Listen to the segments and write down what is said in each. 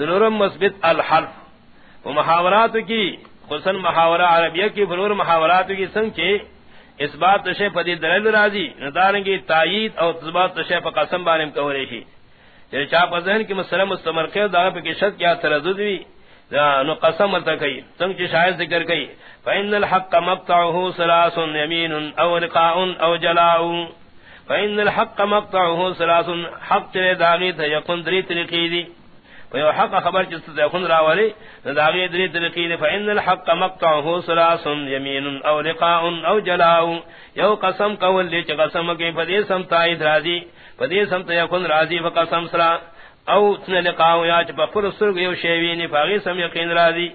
سنورم مثبت الحرف. وہ محاورات کی خصن محاورہ عربیہ کی فنور محاورات کی سنگ کے اس بات تشے پدی دلیل راضی نداریں گی تائید اور تزبات تشے پا قسم بارم کو رہی جب یعنی چاپ ذہن کی مسئلہ مستمر کے دا پہ کی شک کیا تردد بھی نو قسم ملتا کئی سنگ چی شاید ذکر کئی فإن الحق مقطعه سلاس يمين او لقاء او جلاء. فإن الحق مقطعه سلاس حق چلے داغی تھا یقن دری طریقی دی ویو حق خبر چست یقن راولی داغی دری طریقی دی، فإن الحق مقطعه سلاس يمين او لقاء او جلاء۔ یو قسم قول لی چی قسم کی فدی سمتائی راضی فدی سمت یقن راضی فقسم سلا او تن لقاء یا چی پخفر سرگ یو شیوینی فاغی سم یقین راضی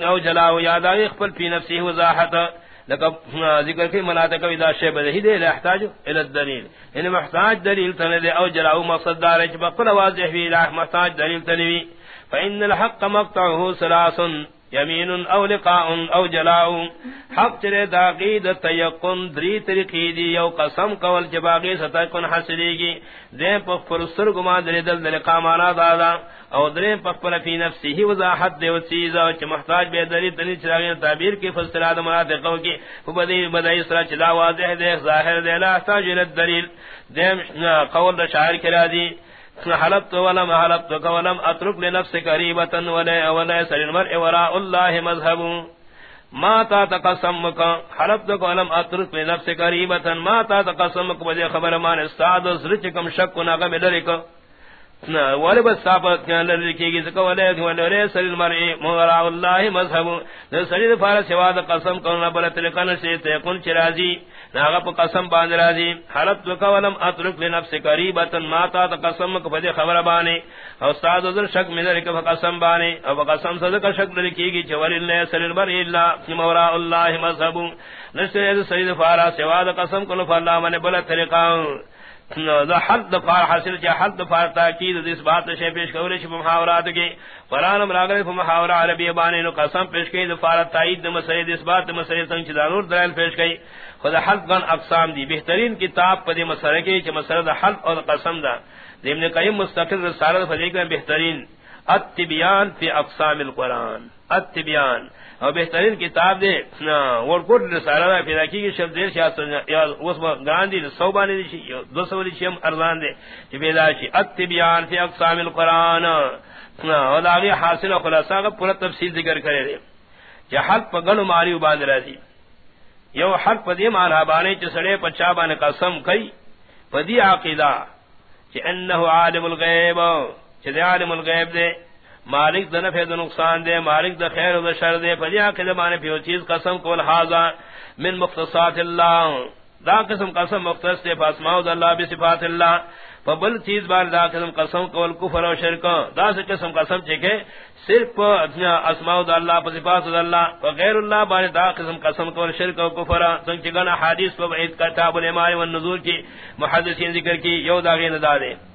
او جلاو یاد آئی خپل پی نفسی وضاحت۔ لکب ذکر کی مناطق اذا شیب دہی دے لحتاج الى الدلیل۔ ان محتاج دلیل تنے او جلاو مقصد دار ہے بقل واضح بھی محتاج دلیل تنوی۔ فإن الحق مقطعه سلاس یمین او لقاء او جلاء. حق چرے داقید تیقن دری طریقی دی یو قسم قول جباقی ستکن حسلی گی دین پخ پرسر گما دری دل دل قامانا دادا. او درین پخ پر فی نفسی ہی وضاحت دے وچیزا چھ محتاج بے دری دلی چراغین تعبیر کی فستراد مناطقوں کی. فبدی بدائی سرا چلا واضح دے، ظاہر دے، لا احتاج الدلیل. دیم قول دا شاعر کرا دی حلبت ولم حلبتك ولم اترك لنفسك قريبة ولا ولا سر المرء وراء الله مذهب. ما تا تقسمك حلبت ولم اترك لنفسك قريبة. ما تا تقسمك بجي خبر مان استاد زرچكم شك نغم درك ولی بس صافت کیا لرکی گی سکا ولی ولی سر المرئی مغرا اللہ مذہب. سرید فارس سواد قسم کرنا بلا تلقن سے تیقن چرازی ناغا پا قسم باند رازی حلت وکا اترک لنفس قریبتا ماتا تا قسم کفدی خبر بانے استاد ذر شک من ذلك فقسم بانے او قسم صدق شک لرکی گی چولی اللہ سر المرئی اللہ مغرا اللہ مذہب. نسر سرید فارس سواد قسم کرنا فاللہ من بلا تلقن حد دفار حاصل کیا حد دفار تاکید اس بات سے پیش کرے چھ محاورات کے قران مراغل محاورہ عربی بانے نو قسم پیش کی دفار تائید مسئلہ اس بات مسئلہ سنگ ضرور دلائل پیش کی. خدا حد گن اقسام دی، بہترین کتاب پدی مسئلہ کی چھ مسئلہ حد اور قسم دا. ابن قیم مستقل رسالہ فلیک بہترین التبیان فی اقسام القرآن. التبیان اور بہترین کتاب دے ورکوٹ رسالہ پیدا کی شب دیر شاہ یا اس گاندھی سو بانے دی دو سو دی شیم ارزان دے، کہ پیدا شی. اتبیان فی اقسام القرآن. اور آگے حاصل و خلاصہ کا پورا تفصیل ذکر کرے دے. کہ حق پا گنو ماری باندھ رہ دی یو حق پا دی مانا بانے چھ سڑے پا چا بانے قسم کئی. پا دی عقیدہ. کہ انہو عالم الغیب. چھ دی عالم الغیب دے. مالک دا نفع دا نقصان دے، مالک دا خیر دا شر دے پدیا کہ زمانے پیو چیز قسم کو لحاظا من مختصات اللہ۔ دا قسم قسم مختص دے فاسماؤ دا اللہ بصفات اللہ۔ فبل چیز بار دا قسم قسم کو الکفر و شرک۔ دا سے قسم قسم چکے صرف اسماء دا اللہ بصفات دا اللہ وغیر اللہ بار دا قسم قسم کو شرک و کفر۔ سنگ چگنا حدیث و بعید کتاب الامام والنزول کی محدثین ذکر کی، یو دا غیر دا دے۔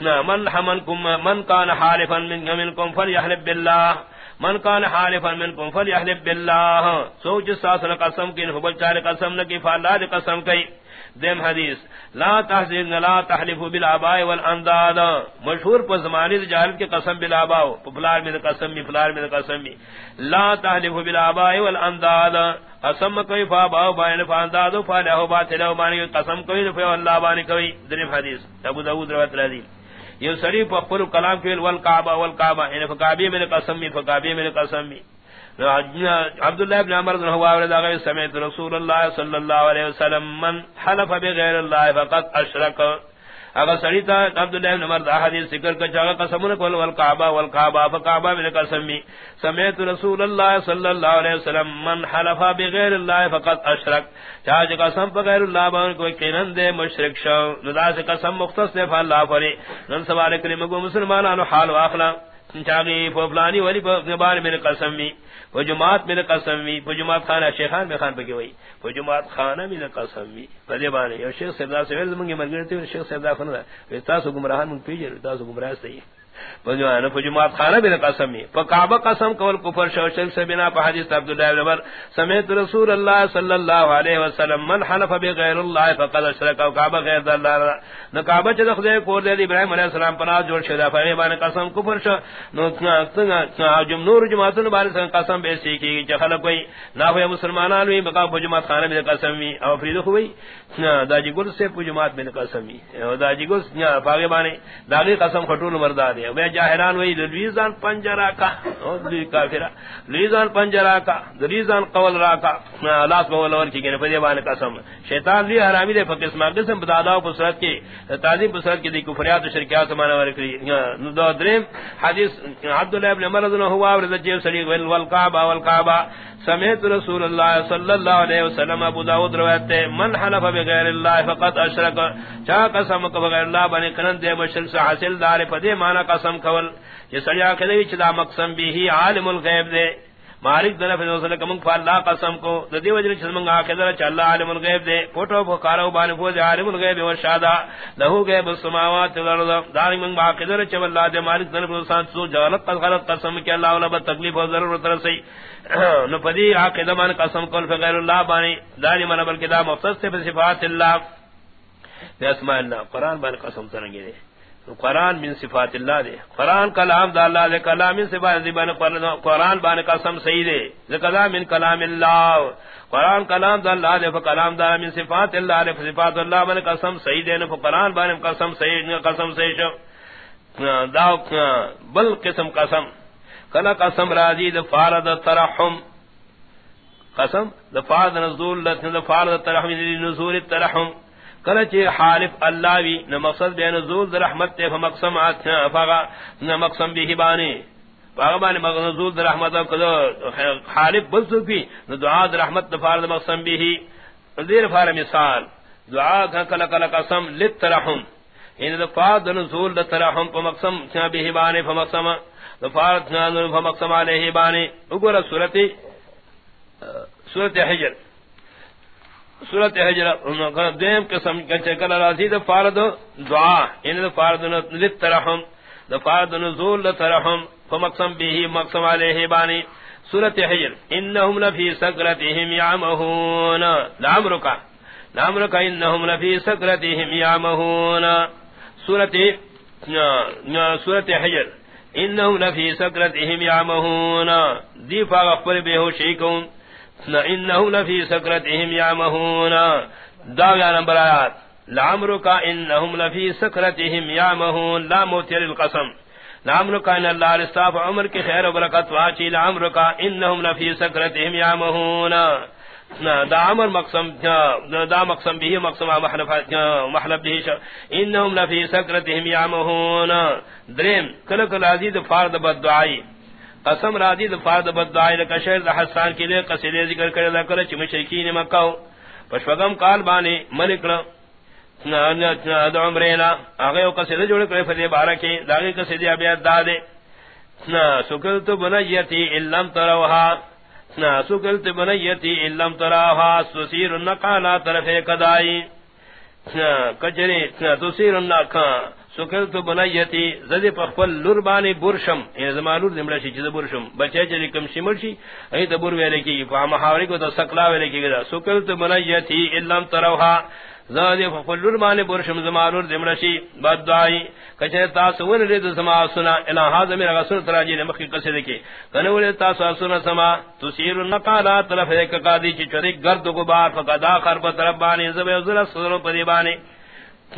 من حمنكم من كان حالفا من منكم فليحلف بالله من كان حالفا منكم فليحلف بالله سوچ ساس قسم کی ہو بچار قسم، نہ کی فالله قسم کی دیم حدیث، لا تحزن، لا تحلفوا بالاباء والانداد مشہور پر زمانے جاہل کے قسم بالاباء فلار میں قسم بھی، فلار میں قسم بھی۔ لا تحلفوا بالاباء والانداد قسم کوئی فا باو بائن فانداد فالہ باطل و مانی قسم کوئی فا اللہ بانی کوئی دیم حدیث، ابو داؤد روایت حدیث یو سری په خپل کلام کې ول کعبه ول کعبه ان یعنی فقابی من قسم بھی فقابی من قسم عبد الله ابن عمر رضی الله عنه آگئے سمیت رسول الله صلی الله علیه وسلم من حلف بغیر الله فقد اشرک اگر سڑی سڑیتا عبداللہ ابن عمر حدیث ذکر کا چاہا قسمون کول والکعبہ والکعبہ فقعبہ من قسمی سمیت رسول اللہ صلی اللہ علیہ وسلم، من حلفا بغیر اللہ فقط اشرک. چاہا جا قسم بغیر اللہ بان کوئی قینن دے مشرک شو. ندا سے قسم مختص دے فاللہ فری. نن سوال کریم کو مسلمانانو حال واخلا؟ چاگی فلانی ولی بار میرے قسم بھی وہ جماعت میرے قسم وی، وہ جماعت خانہ شیخان میں خان پکی وہی وہ جماعت خانہ میں قسم وی پدے بانی اور شیخ سردا سے منگے منگی مرگرتی شیخ سردا فن رہا سو گمراہ من پیجے سو گمراہ صحیح فجمات خانہ بن قسم فکعبہ قسم کول کفر شو شرک سے بنا پہ حدیث عبداللہ ابن عمر، سمیت رسول اللہ صلی اللہ علیہ وسلم، من حلف بغیر اللہ فقد اشرک، او کعبہ غیر اللہ نہ کعبہ چ دخدے کو دے ابراہیم علیہ السلام پناہ جوڑ شدا فرے بان قسم کفر شو۔ نو جم نور جماعت بار قسم بے سی کی کہ خلق کوئی نہ ہوئے مسلمانان وی بقا فجمات خانہ بن قسم وی او فرید ہوئی داجی گل سے فجمات بن قسم وی داجی گل پاگے بانے داغی قسم کھٹول مردہ دے بے جاہران وہی لویزان پنجرا کا کافرہ۔ لویزان پنجرا کا لویزان قول را کا لاس بول اور کی پدی بان قسم شیطان لی حرامی دے فقس ما قسم بدادا و بصرت کی، تعظیم بصرت کی دی کفریات و شرکیات مانا ورکری دو دریم حدیث، عبداللہ ابن عمر رضی اللہ مرض ہوا ورد جیب سلیق والقعبہ والقعبہ سمیت رسول اللہ صلی اللہ علیہ وسلم ابو داود روایت من حلف بغیر اللہ فقط اشرک. چا قسم کو بغیر اللہ بنے کنن دے مشرک سے حاصل دار پدے مانا قسم کول یہ سڑیا کدی چدا مقسم بھی ہی عالم الغیب دے۔ مالک دنا فضل صلی اللہ علیہ قسم کو ندی وجر چسمنگ آخر چ اللہ عالم الغیب دے۔ فوٹو کو کارو بان فوز عالم الغیب و شادا لہو غیب السماوات والارض۔ دار من با باقدر چ اللہ دے مالک دنا فضل سان سو جوالت غلط قسم کہ اللہ ولا تکلیف و ضرورت رسی۔ نو پدی عقیدہ من قسم کول فغیر اللہ بانی دانی من بلکہ دا مختص سے صفات اللہ۔ بے اسماء اللہ، قرآن بان قسم ترنگی دے۔ قرآن من صفات اللہ دے۔ قرآن کلام دا اللہ دے، کلام من صفات بان قرآن بان قسم صحیح دے۔ ذکر من کلام اللہ۔ قرآن کلام دا اللہ دے فکلام دا من صفات اللہ دے۔ صفات اللہ بان قسم صحیح دے نو بان قسم صحیح قسم صحیح شو۔ دا بل قسم قسم۔ کلا قسم راضی د فارد ترحم۔ قسم د فارد نزول د فارد ترحم، نزول الترحم کلا چ حالف اللہ وی نہ مقصد بے نزول د رحمت تے فمقسم فغا نہ مقسم به بانی باغبان نزول د رحمت کلا حالف بل بھی نہ دعا د رحمت د فارد مقسم به دیر فار مثال، دعا کلا کلا قسم للترحم. ان د فارد نزول د ترحم فمقسم به بانی فمقسم فارت نان فمقسم علیہ بانی اگر سورت سورت حجر. سورت حجر دیم قسم چکل راضی دا فارد دعا ان دا فارد لترحم دا فارد نزول لترحم فمقسم به مقسم علیہ بانی. سورت حجر، انہم لفی سکرتهم یعمہون. لعمرکا لعمرکا انہم لفی سکرتهم یعمہون. سورت سورت حجر، انہم لفی سکرتهم یعمہون. دی فاغ اخبر بے ہوشی کون. انہم لفی سکرتهم یعمہون داویا نمبر آیات. لعمرکا انہم لفی سکرتهم یعمہون لا موتیر القسم. لعمرکا ان اللہ رستاف عمر کی خیر و برکت واچی لعمرکا انہم لفی سکرتهم یعمہون دا عمر مقسم دا مقسم به مقسم محلف محلف به انهم لفي سكرتهم يعمهون. دریم کل کل عزیز فرد قسم راضی د فرد بد دعائی لک حسان کے لیے قصیدے ذکر کرے لا کرے چ مشرکین مکہ پشوغم قال بانی ملک نا نا د عمرینا اگے او قصیدے جوڑ کرے فدی بارکی داغی قصیدے ابیات دادے نا سکلت بنیتی الا تروها. سکلت بنیتی علم تراها. سسیر النقالا طرف کدائی. کچری تسیر النقا. سکلت بنیتی زد پخفل لور بانی برشم این یعنی زمان لور دمڑا چیز برشم بچے چلی کم شمر شی این تبور ویلے کی فاہم حاوری کو تا سکلا ویلے کی گدا سکلت بنیتی علم تراها زادی فقلل مانے برشم زمانور دمرشی بد دعائی. کچھے تاس ون رید سما سنا الہ حاضر میرا غصر تراجی نمخی قصد کی کنولی تاس سنا سما تسیر النقالات، طرف ایک قادی چی چرک گرد و گبار فقد آخر پتربانی زبی وزر صدر پدیبانی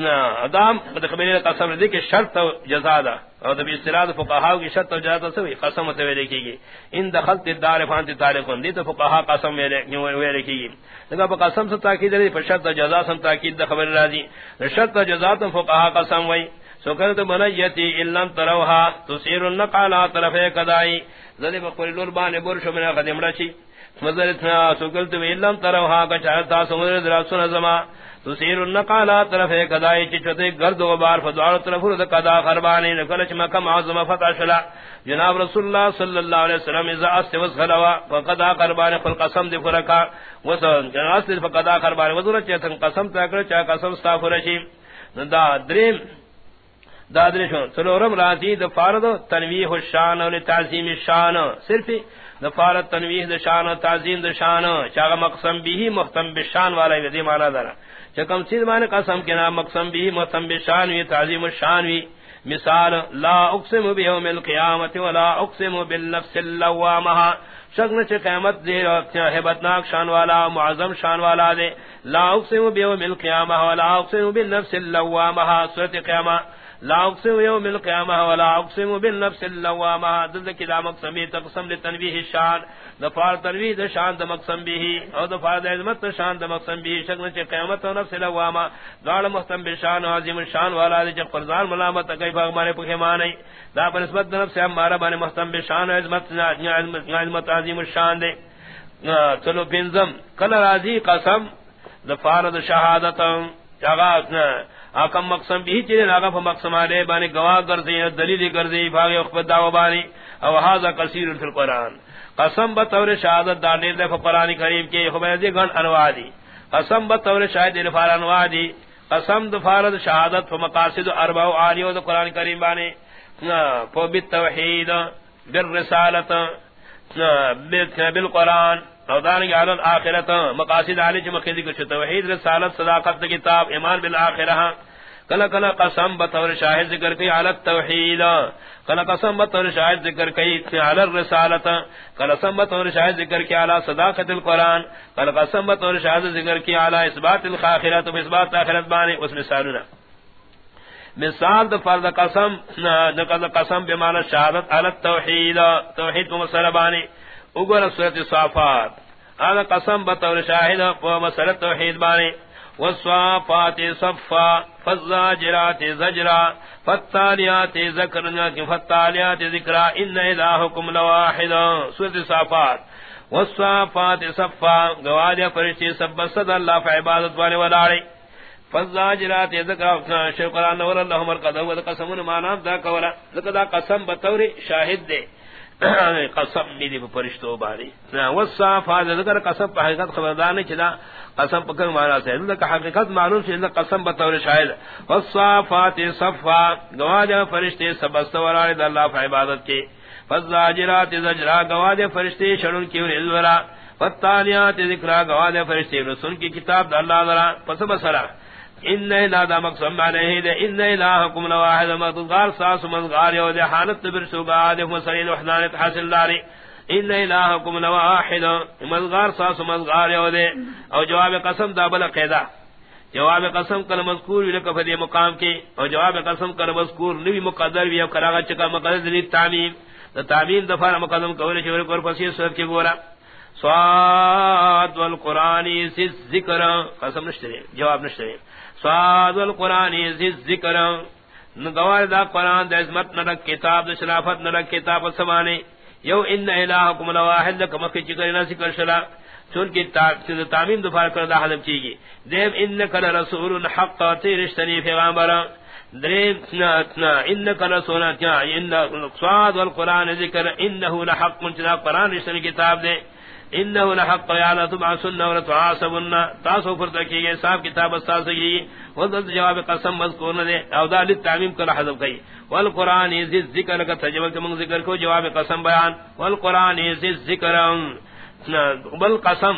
ادام خبر قسم دے کہ شرط جزا دا۔ اور تب استراد فقہا کی شرط جزا دا سوی قسم تے لکھی گی ان دخلت الدار فانت تاریخ دی تو فقہا قسم وے لکھی گی لگا قسم سے تاکید دی پر شرط جزا سم تاکید خبر راضی۔ شرط جزا تو فقہا قسم وئی۔ سکرت بنیتی ان لم تروها تسیر النقال طرف کدائی۔ ذلی بقول الربان برش من قدم رشی مزرتنا سکلت ویلم تروها ہاں کچارتا سمدر دراسون زما۔ تسیر النقالا طرف قدائی چچتے گرد و بار فدوار طرف رد قدا خربانی نکلچ مکم عظم فتح شلا۔ جناب رسول اللہ صلی اللہ علیہ وسلم ازا است وزخلوا فقدا خربانی فل قسم دی فرکا وصل جناب است فقدا خربانی وزر چیتن قسم تاکر چا قسم ستافرشی دا دریم، دا درشون سلورم راتی دا فارد تنویح الشان و لتعظیم الشان۔ صرف دا تنویح دا شان تعظیم دا شان چاگا مقسم بھی محتم بشان والا دی مانا دارا چکم سید مانے قسم کے نام مقسم بھی محتم بشان وی تعظیم الشان وی مثال، لا اقسم بیوم القیامت ولا اقسم بالنفس اللوامها شگن چھ قیمت دے حبتناک شان والا، معظم شان والا دے لا اقسم بیوم القیامت ولا اقسم بالنفس اللوامها سورت قیامت. لا اقسم يوم القيامه ولا اقسم بالنفس اللوامه ذل كلا مقسم تقسم لتنبيه الشان دفار تنويه الشان دمقسم به او دفار عظمت الشان دمقسم به شكل چ قیامت و نفس اللوامه دال مقسم بالشان عظیم الشان والا دے فرزان ملامت کیف ہمارے پکے مانے. دا نسبت نفس ہمارا بنے مقسم بالشان عظمت عظمت عظیم الشان دے. چلو بنزم. کل راضی قسم. دفار شہادت جگہ اکم مقسم بھی چلے ناگا پا مقسم آلے بانے گواہ گردی دلیلی گردی بھاگی اخبت دعو بانی، او حاضر کثیر فی القرآن. قسم بطور شہادت دارنے دے فقرآن کریم کے خبر دی گن انواع دی قسم بطور شاہد دفار انواع دی قسم دفارد شہادت فا مقاصد اربع و آلیو دا قرآن کریم بانے فا بالتوحید، بالرسالت بالقرآن. او دانگی علی الاخرت مقاصد علی چی مقیدی کچھ توحید رسالت، صداقت کتاب، ایمان بالآخرہ، کلا کلا قسم بطور شاہد ذکر کی علی التوحید، کلا قسم بطور شاہد ذکر کی علی الرسالت، کلا قسم بطور شاہد ذکر کی علی صداقت القرآن، کلا قسم بطور شاہد ذکر کی علی اثبات الخاخرت، و اثبات آخرت بانی، اس مثالنا مثال دا فرد قسم دا قسم بمعنی شہادت علی التوحید، توحید کو مسئلہ بانی اگر سورت صافات. هذا قسم بطور شاهد ومسألة توحيد باني والصافات صفا، فالزاجرات زجرا فالتاليات ذكرنا فالتاليات ذكرا إن إلهكم لواحد. سورة صافات. والصافات صفا قواد فرشتي سب صد الله فعبادت والي وداري فالزاجرات ذكرا شكرا نور اللهم القدم وذقسمون ما نام ذاك ولا ذكذا قسم بطور شاهد دے. قسم میری فرشتو باری وصافات ذکر قسم پہ حقیقت خبردار نہیں چلا قسم پکر مانا سے اللہ حقیقت معلوم سے اللہ قسم بطور شاہد وصافات صفا گواج فرشتے سبست ورائد اللہ فی عبادت کے فزاجرات زجرا گواج فرشتے شرن کی ورزورا فتالیات ذکرہ گواج فرشتے رسول کی کتاب اللہ ذرا. پس بسرا. ان لا دا مقسم علیہ دے ان الہکم لواحد مدغار ساس مدغار یو دے حالت بر سوگا دے مسرین وحدانیت حاصل داری ان الہکم لواحد مدغار ساس مدغار یو دے او جواب قسم دا بلا قیدہ جواب قسم کل مذکور وی لکف مقام کی او جواب قسم کل مذکور نوی مقدر وی او کراغا چکا مقدر دلی تعمیم دا تعمیم دفار مقدم کولی چوری کور پسی صورت کی گورا سواد والقرآن سی ذکر قسم نشترے جواب نشترے سواد والقرآن سی ذکر نگوار دا قرآن دا عظمت نرک کتاب دا شرافت نرک کتاب سمانے. یو ان الہکم لواحد لکا مکی چکر نسی کر شلا. چونکہ تعمیم دفار کر دا حضب چیگی دیم انکا لرسول حق تیرشتنی فیغامبرا دریم اتنا انکا لرسول سواد والقرآن ذکر، انہو لحق منچنا قرآن رشتنی کتاب دے. انه لحق يعلى تبع سنه ورتعاصبن تاسو پر تکی گئے صاحب کتاب استاد سے کی وذل جواب قسم مذکور نے او دال التعمیم کر حذف کی والقران یذ ذکر کا ترجمہ کے من ذکر کو جواب قسم بیان والقران یذ ذکر بل قسم.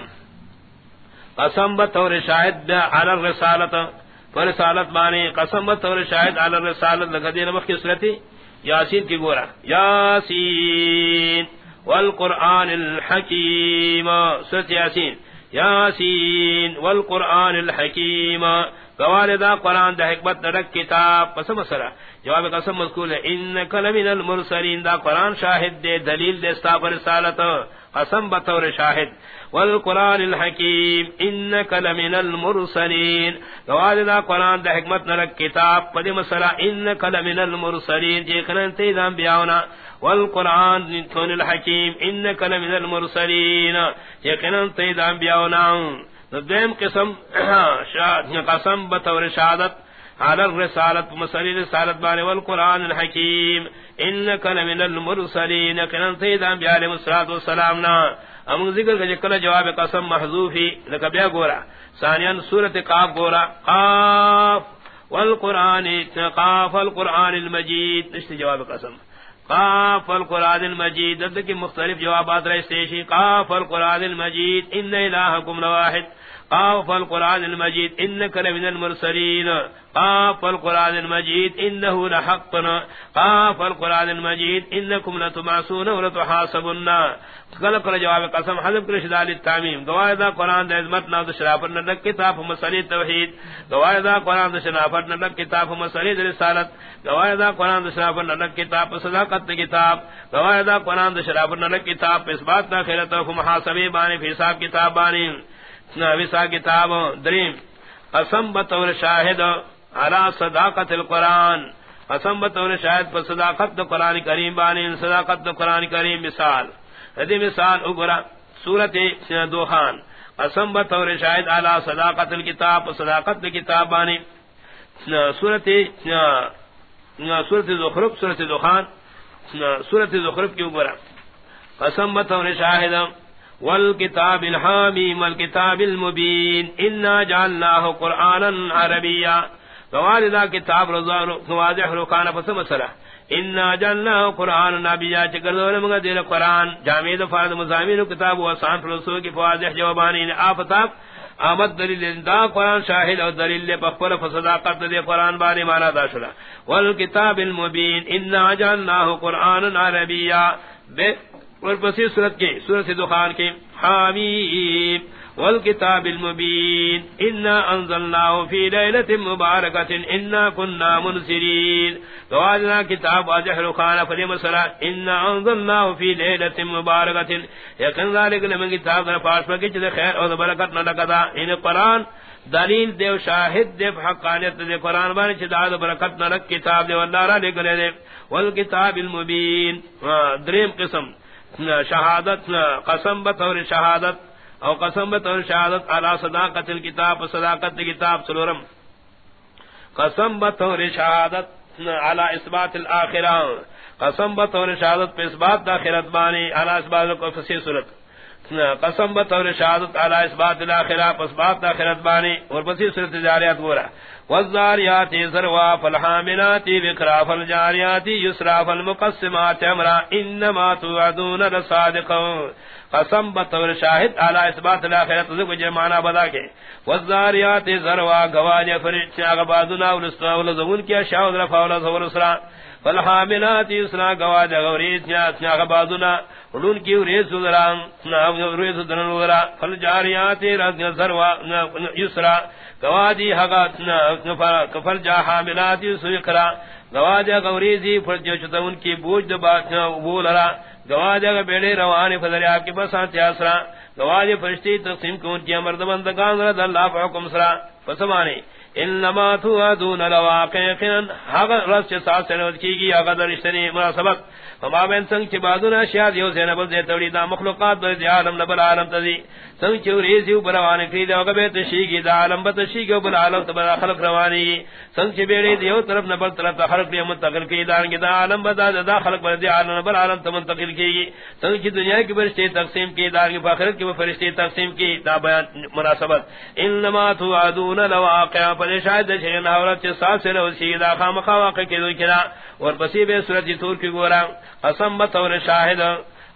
قسم بطور شاہد علی الرسالت فرسالت معنی قسم بطور شاہد علی الرسالت لگدی نمخ کی صورت یاسین کی گورا. یاسین والقرآن الحکیم سورت یاسین یاسین والقرآن الحکیم قوالدہ قرآن دا حکمت نرک کتاب. پس مسئلہ جواب قسم مذکول ہے. انکا لمن المرسلین دا قرآن شاہد دے. دلیل دے. ستا پر رسالت. قسم بطور شاہد. والقرآن الحکیم انک لمن المرسلین گواد قرآن دا حکمت نرک کتاب. پدی مسئلہ. انک لمن المرسلین جی قرآن تید انبیاؤنا. والقرآن تون الحکیم، انک لمن المرسلین۔ جی قرآن تید انبیاؤنا دویم قسم یعنی قسم بطور شہادت على الرسالة مسألة رسالة باني والقرآن الحكيم إنك لمن المرسلين كنن سيدان بيالي مسرات والسلامنا ام ذکر کہ کل جواب قسم محذوفی لك بیا گورا۔ ثانیا سورۃ قاف گورا۔ قاف والقران قاف القران المجید۔ نشت جواب قسم۔ قاف القرآن المجید، دد کی مختلف جوابات رہے، سیشی، قاف القرآن المجید، ان الہکم لواحد. قاف القرآن المجید انك لمن المرسلين قاف القرآن المجید انه لحقنا. قاف القرآن المجید انكم لتمعسون ولتحاسبن. قال قال جواب قسم حضب کرشد آل التعمیم گواہ دا قرآن دا عظمت ناو دا شرافت نلک کتاب مسئلی توحید. گواہ دا قرآن دا شرافت نلک کتاب مسئلی رسالت. گواہ دا قرآن دا شرافت نلک کتاب صداقت کتاب. گواہ دا قرآن دا شرافت نلک کتاب اس بات دا خیرت و محاسبی بانی، فی کتاب بانی. وسا کتاب دریم، قسم بطور شاہد علا صداقت القرآن، قسم بطور شاہد پر صداقت دو قرآن کریم بانی، صداقت دو قرآن کریم مثال۔ ردی مثال اگرا سورت دوخان قسم بطور شاہد علا صداقت الكتاب صداقت دو کتاب بانی۔ سورت سورت زخرف، سورت دوخان سورت زخرف کی اگرا قسم بطور شاہد والکتاب الحامیم والکتاب المبین، انا جعلناه قرآنا عربیا. فوالدہ کتاب واضح رکانا پس مسئلہ. انا جعلناه قرآنا عربیا چکر دولے مگا دیر قرآن. جامعید فرد مزامین کتاب و سان فلسو کی فواضح جوابانی آفتاب آمد دلیل دا قرآن شاہد اور دلیل پخبر فصداقت دے قرآن بانی مانا دا شلا والکتاب المبین، انا جعلناه قرآنا عربیا. بے اور پسی صورت کے، صورت دخان کے، حامیم، والکتاب المبین، انا انزلناه فی لیلت مبارکت انا کننا منصرین دوازنا کتاب واضح رخانا فلی مسئلہ انا انزلناه فی لیلت مبارکت یقن ذالک لمن کتاب در پاس پر کچھ خیر اور برکت نہ لگتا ان یعنی قرآن دلیل دیو شاہد دیو حقانیت دے، قرآن بانی چھ داد برکت نہ لگ کتاب دیو اللہ را لے گلے دے۔ والکتاب المبین ہاں، دریم قسم۔ شہادت قسم بطور شہادت، او قسم بطور شہادت، علی صداقت الكتاب صداقت کتاب، سلورم. قسم بطور شہادت علی اثبات الاخرہ. قسم بطور شہادت پہ اثبات داخرت بانی، علی اثبات کو فسی صورت. قسم بطور شہادت علی اثبات الاخرہ پس بات داخرت بانی، اور فسی صورت جاریات گورا. والزاریات ذروا فالحاملات بقرا فالجاریات يسرا فالمقسمات امرا انما توعدون لصادق. قسم بطور شاہد علی اثبات الاخرت ذکر جمعنا بدا کے. والزاریات ذروا گواج غبادنا اغبادنا ولزون کیا شاہد رفا ولزور سرا فالحاملات يسرا گواج غوریت اسنا اغبادنا ولون کی ریس ذرا ریس ذرا فالجاریات ذروا يسرا گوادی حقا کفل جا حاملاتی سوکرا گوادی غوریزی فرجو چتا کی بوجھ دبات بولرا، گوادی اگر بیڑے روانی فضریاب کی بسانتی آسرا گوادی فرشتی تقسیم کون کی مردبندگان رد اللہ فحکم سرا فسمانی انما تو ادون لواقع قن حق رس کے ساتھ سنوت کی گی اگر درشتنی مناسبت. فما بین سنگ چی بادون اشیاء دیو زینب زی دے تولیدہ مخلوقات دے عالم نبل عالم تذی سنگ چی ریزی و بروانی کری دے وقبے تشیگی دا عالم بتشیگی و بل عالم تبرا خلق روانی. گی سنگ چی بیڑی دیو طرف نبل طرف تا خلق دی منتقل کی دانگی دا عالم بدا دا خلق بر دی عالم نبل عالم تا تمنتقل کی سنگ چی دنیا کی فرشتے تقسیم کی دانگی فاخرت کی فرشتے تقسیم کی دا بیان مناسبت. انما تو ادون لواقع پر شاید شین عورت کے ساتھ سے لو سیدا خام خواقع کے دو کلا اور پسی بے صورت تور کی گورا. قسم بطور شاہد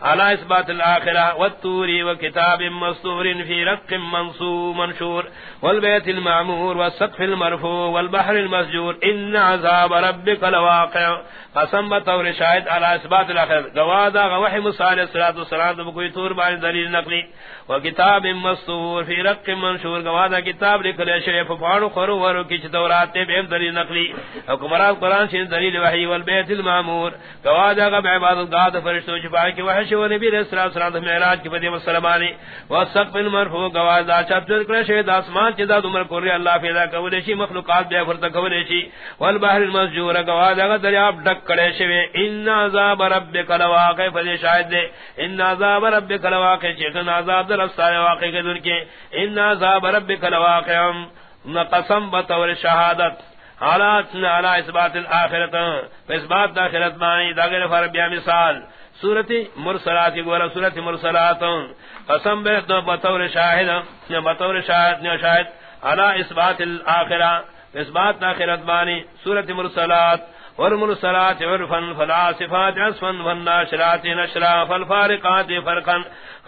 على اثبات الاخره والطور وكتاب مسطور في رق منصور منشور والبيت المعمور والسقف المرفوع والبحر المسجور ان عذاب ربك لواقع قسم بطور شاهد على اثبات الاخره گوادا وحي موسى عليه الصلاه والسلام بكوي طور بان دليل نقلي وكتاب مسطور في رق منشور گوادا کتاب لکھلے شے فانو خرو ورو کی تورات بے دلیل نقلی حکمران قران سے دلیل وحی والبيت المعمور گوادا کا عبادت گاد فرشتوں چھپا کے وحی شو نبی علیہ الصلوۃ والسلام معراج کی بدی مسلمانی وسقف المرفوع گواز دا چت کر شہد اسمان چدا عمر کو اللہ پیدا کولے شی، مخلوقات بے فرت کولے شی۔ والبحر المسجور گواز دا دریاب ڈک کڑے شوی۔ ان عذاب ربک لواقع فدی شاہد دے۔ ان عذاب ربک لواقع چکن عذاب در سارے واقع کے دن کے۔ ان عذاب ربک لواقع قسم بطور شہادت۔ حالات علی اثبات الاخرت۔ اثبات داخرت معنی داغیر فربیا مثال۔ سورت مرسلات گورا سورت مرسلات۔ قسم بے بطور شاہد بطور شاہد شاہد۔ علی اثبات الاخرہ، اثبات داخرت بانی سورت مرسلات۔ والمرسلات عرفا صفات، عصفا والناشرات نشرا، فالفارقات فرقا۔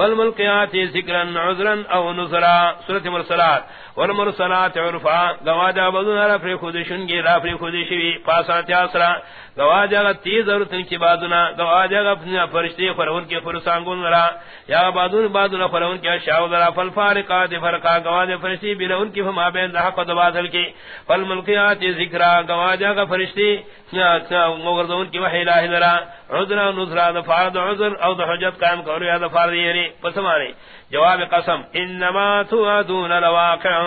فالملقيات ذكرا عذرا او نذرا، سورة مرسلات. والمرسلات عرفا گواجا بدون رفر خودشنگی رفر خودشوی پاسات یاسرا گواجا تیز اور تن کی بادنا گواجا فرشتی فرون کے فرسانگون را. یا بادون بادنا فرون کے شاو را فالفارقات فرقا گواجا فرشتی بلا ان کی فما بین حق و دبادل کی. فالملقیات ذکرا گواجا فرشتی مغردون کی وحی الہ درا. عذر نذرا دفارد عذر او حجت قائم کرو یا دفارد یعنی پسمانے جواب قسم، انما توعدون لواقع۔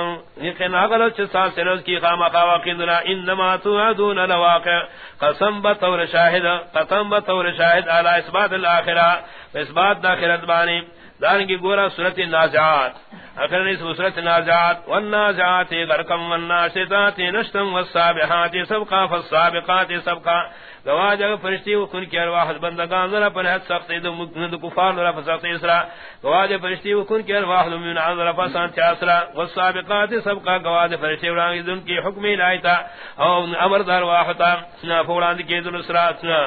یقین اگر چسا سرز کی خام خواقی انما توعدون لواقع۔ قسم بطور شاہد، قسم بطور شاہد علی اثبات الاخرہ۔ اثبات داخرت بانی۔ دارنگی گورا صورت نازعات. اگر اس صورت نازعات. والنازعات غرقم والناشطات نشتم والسابحات سبقا فالسابقات سبقا. گواہ جگ فرشتی و کن کی ارواح بندگان ذرا پر حد سخت دو مکند کفار ذرا پر اسرا. گواہ جگ فرشتی و کن کی ارواح من ذرا پر سان چاسرا والسابقات سبقا، گواہ جگ فرشتی و رانگی دن کی حکمی لائتا او امر در واحتا فولاند کی دن، اسرا، سنا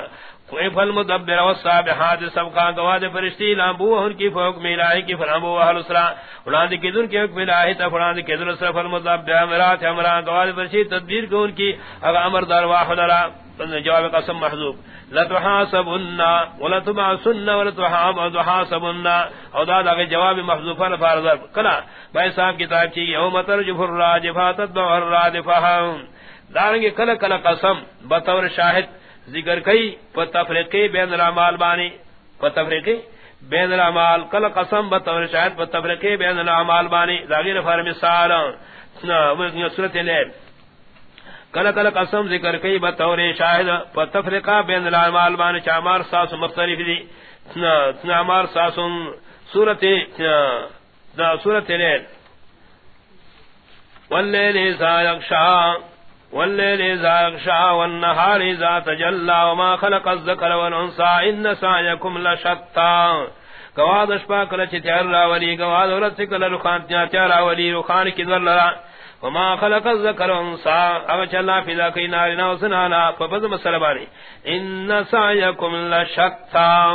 فل مدبر والسابحات سبقا گواہ جگ فرشتی لامبو ان کی فوق میلائی کی فرامبو اہل اسرا فلاند کی دن کی حکمی لائی تا فلاند کی دن اسرا المدبر امرات امران گواہ جگ فرشتی تدبیر کو ان کی اگر امر در واحتا جواب قسم محذوب لتحاسبن ولتبعثن ولتحاسبن او دا دا جواب محذوف فرض کلا بھائی صاحب کتاب کی یوم ترجف الراجفات تدبع الرادفہ دارنگے کلا کلا قسم بطور شاہد ذکر کئی پتفرقی بین العمال بانی پتفرقی بین العمال کلا قسم بطور شاہد پتفرقی بین العمال بانی داغیر فرمسال سورت لیل کل کل قسم ذکر کئی بطور شاہد پر تفرقہ بین العمال بان چامار ساس مختلف دی۔ چامار ساس سورت سورت لیل واللیل ازا یقشا واللیل ازا یقشا والنہار ازا تجلا وما خلق الذکر والانسا ان سایکم لشتا گواد اشپا کل چی تیار راولی گواد ورد سکل رخان تیار راولی رخان کی در لرا. وما خلق الذكر والانثى او چلا فدا کئی نارنا وسنانا فبذ مسلمانی ان سعيكم لشتى.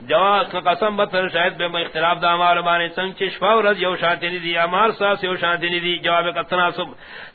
جواز کا قسم بتر شاید بے اختلاف دا مال بانے سنگ چشفا ورز یو شانتی نی دی امار ساس یو شانتی نی دی جواب کا تناسب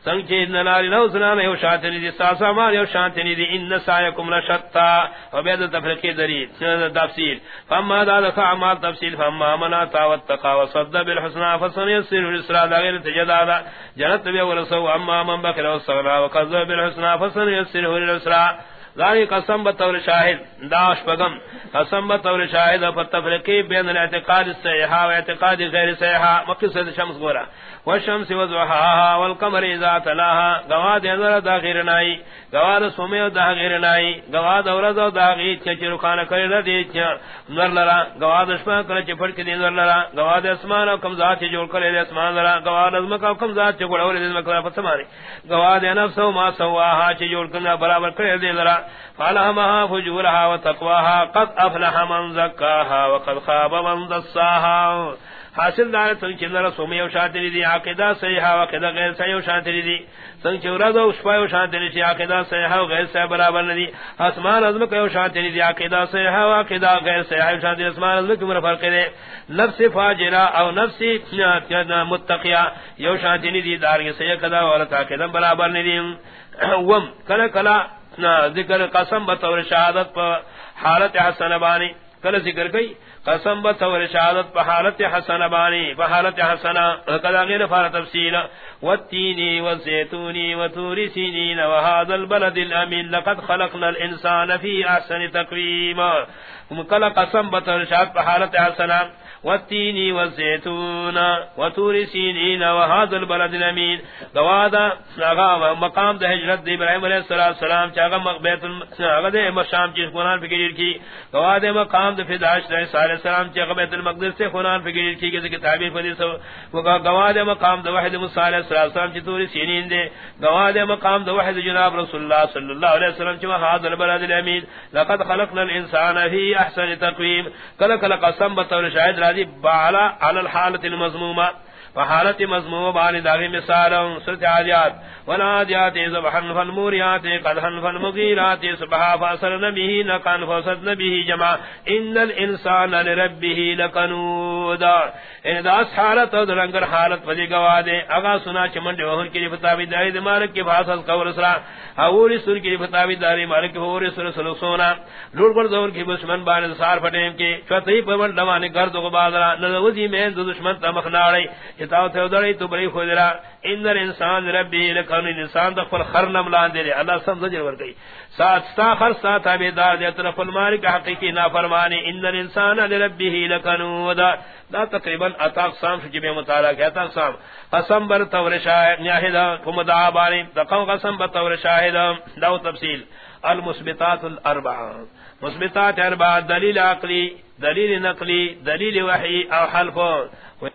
سنگ چ ان ناری نو سنا یو شانتی نی دی ساس امار یو شانتی نی دی ان سایکم لشتا. و بيد تفریقی دری تفصیل. فما دا دفع اعمال تفصیل فما منا تا واتقا وصد بالحسنى فسن يسر الاسرا دا غیر تجداد جنت بي ورسو. اما من بکر و بكر وصغرا وكذب بالحسنى فسن يسر الاسرا ذاری قسم بطور شاہد، داش پگم. قسم بطور شاہد فتفرقی بین الاعتقاد السیحا و اعتقاد غیر سیحا مقصد شمس گورا. والشمس وزوحاها والقمر اذا تلاها گواد انظر دا غیر نائی. گواد سومی دا غیر نائی. گواد اورد دا غیر چچی رکھانا کری ردی نر لرا. گواد اشپا کل چی پڑک دی نر لرا. گواد اسمان و کم ذات چی جوڑ کری دی اسمان لرا. گواد ازمک و کم ذات چی گوڑ اولی دی ازمک لرا فتمانی گواد نفس و ما سواها چی جوڑ کرنا برابر کری دی لرا. فالهمها فجورها وتقواها قد افلح من زكاها وقد خاب من دساها حاصل دار سن چندر سومی او شانتی دی عقیدہ صحیح و عقیدہ غیر صحیح او شانتی دی سن چورا دو شپا او شانتی دی عقیدہ صحیح و غیر صحیح برابر ندی اسمان عظم کو شانتی دی عقیدہ صحیح و عقیدہ غیر صحیح او شانتی اسمان عظم کو فرق ہے نفس فاجرہ او نفس متقیہ یو شانتی دی دار کے صحیح قضا اور عقیدہ برابر ندی وم کلا کلا ذکر قسم بطور شہادت پر حالت حسن بانی. کل ذکر گئی. قسم بطور شہادت پہالت حسن بانی پہالت حسن قدا غیر فار تفصیل، والتینی والزیتونی وطور سینین وهذا البلد الامین، لقد خلقنا الانسان فی احسن تقویم. کل قسم بطور شہادت پہالت حسن والتين والزيتون وطور سينين وهذا البلد الامين گوادا اغا مقام ده حجرت دی ابراہیم علیہ السلام چاغا مقبیت اغا مشام چیز قرآن فکر کی گوادا مقام ده فداش علیہ السلام چاغا بیت المقدس سے خنان فکر کی کسی کی تعبیر فدی سو گوادا مقام ده وحد موسی علیہ السلام چ توری سینین دے گوادا مقام ده وحد جناب رسول اللہ صلی اللہ علیہ وسلم چ هذا البلد الامين لقد خلقنا الانسان فی احسن تقویم کل کل قسم بطور شاہد راضی بالا علی الحالت المضمومة فحالت مضموم بانی داغی مثال سرت عادیات ونادیات زبحن فالموریات قدحن فالمغیرات سبحا فاصل نبیه نقن فاسد نبیه جمع. ان الانسان لربه لکنودا ان یعنی دا حالت او درنگر حالت فدی گوا دے. اگا سنا چمن دے وہن کی فتاوی داری مالک کے فاصل قول سرا. اوری سر کی فتاوی داری مالک اوری سر سر سونا. لوڑ پر دور کی دشمن بان سار پٹیم کے چوتھی پون دوانے گرد کو بادرا نذوزی میں دشمن تمخناڑی کتاب تے ادڑی تو بڑی خودرا ان الانسان ربی لکن انسان دخل خرنم لان دے اللہ سمجھ ور گئی ساتھ ستا خر ساتھ ابیدار دے طرف المار المالک حقیقی نافرمانی. ان الانسان لربه لکنود دا تقریباً اتا اقسام شجب مطالعہ کہتا اقسام. قسم بر تور شاہد نیاہد کم دعا بانی. دقم قسم بر تور شاہد دو تفصیل. المثبتات الاربعہ مثبتات اربعہ دلیل عقلی، دلیل نقلی، دلیل وحی او حلف.